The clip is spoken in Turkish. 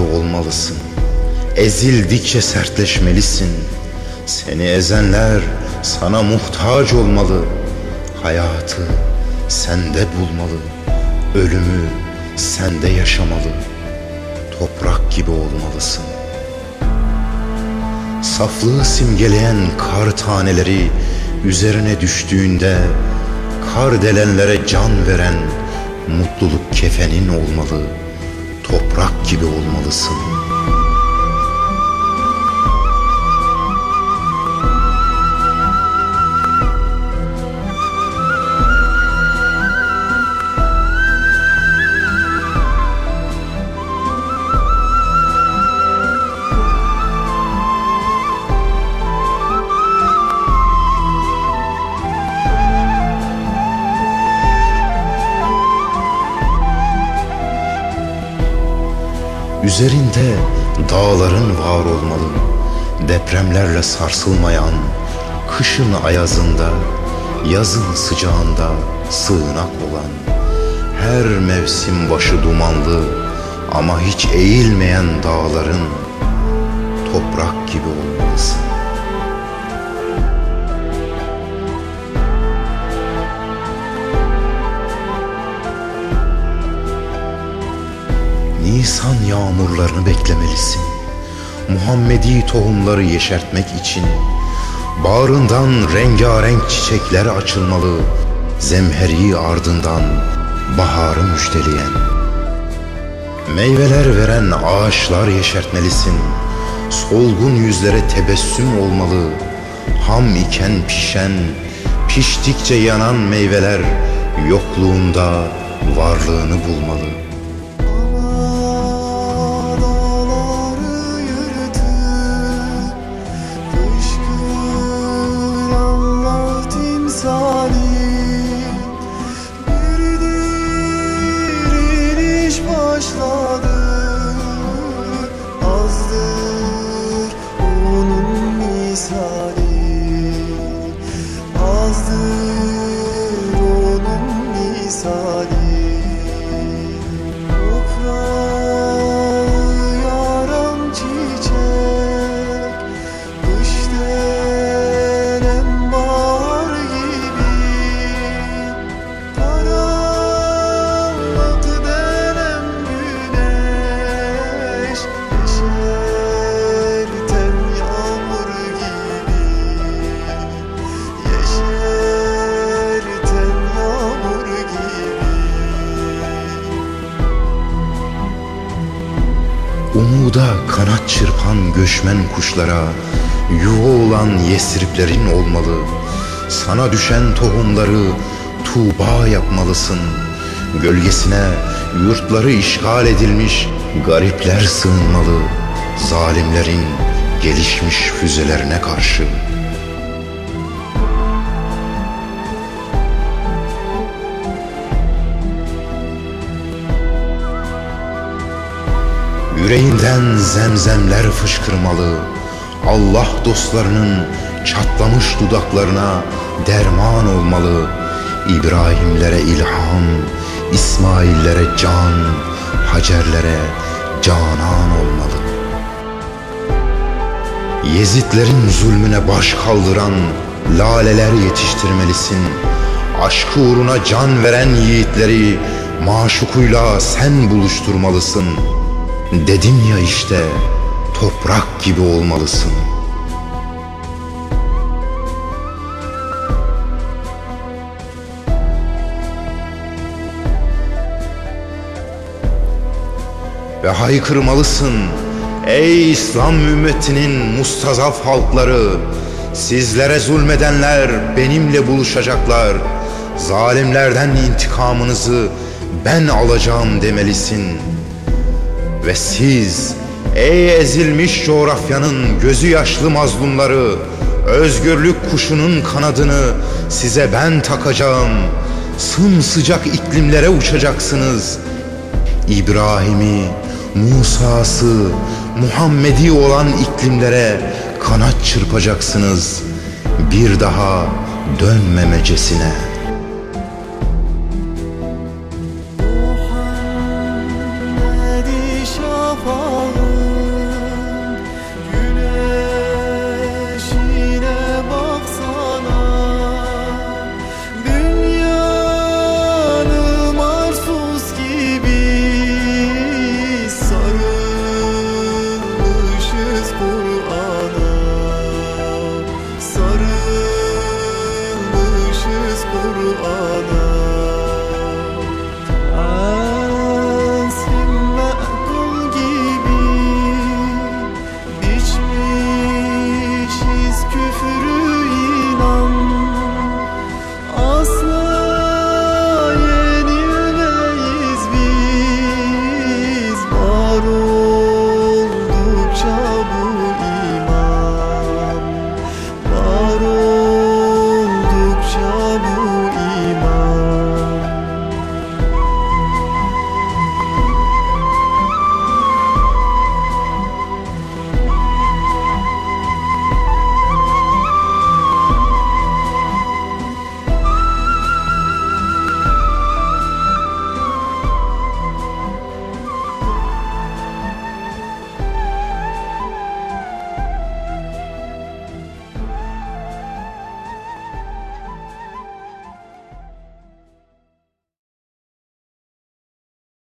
Gibi olmalısın. Ezildikçe sertleşmelisin. Seni ezenler sana muhtaç olmalı. Hayatı sende bulmalı. Ölümü sende yaşamalı. Toprak gibi olmalısın. Saflığı simgeleyen kar taneleri üzerine düştüğünde kar delenlere can veren mutluluk kefenin olmalı. Toprak gibi olmalısın.'' Üzerinde dağların var olmalı Depremlerle sarsılmayan Kışın ayazında Yazın sıcağında sığınak olan Her mevsim başı dumanlı Ama hiç eğilmeyen dağların Toprak gibi olmalısın Nisan yağmurlarını beklemelisin. Muhammedi tohumları yeşertmek için Bağrından rengarenk çiçekler açılmalı Zemheri ardından baharı müjdeleyen Meyveler veren ağaçlar yeşertmelisin Solgun yüzlere tebessüm olmalı Ham iken pişen, piştikçe yanan meyveler Yokluğunda varlığını bulmalı.'' Umuda kanat çırpan göçmen kuşlara Yuva olan yesriplerin olmalı. Sana düşen tohumları tuğba yapmalısın. Gölgesine yurtları işgal edilmiş garipler sığınmalı. Zalimlerin gelişmiş füzelerine karşı Yüreğinden zemzemler fışkırmalı Allah dostlarının çatlamış dudaklarına derman olmalı. İbrahimlere ilham, İsmaillere can, Hacerlere canan olmalı. Yezidlerin zulmüne baş kaldıran laleler yetiştirmelisin. Aşkı uğruna can veren yiğitleri maşukuyla sen buluşturmalısın.'' Dedim ya işte toprak gibi olmalısın. Ve haykırmalısın ey İslam ümmetinin mustazaf halkları Sizlere zulmedenler benimle buluşacaklar Zalimlerden intikamınızı ben alacağım demelisin.'' Ve siz ey ezilmiş coğrafyanın gözü yaşlı mazlumları Özgürlük kuşunun kanadını size ben takacağım. Sımsıcak iklimlere uçacaksınız. İbrahim'i, Musa'sı, Muhammedi olan iklimlere kanat çırpacaksınız. Bir daha dönmemecesine.'' 哦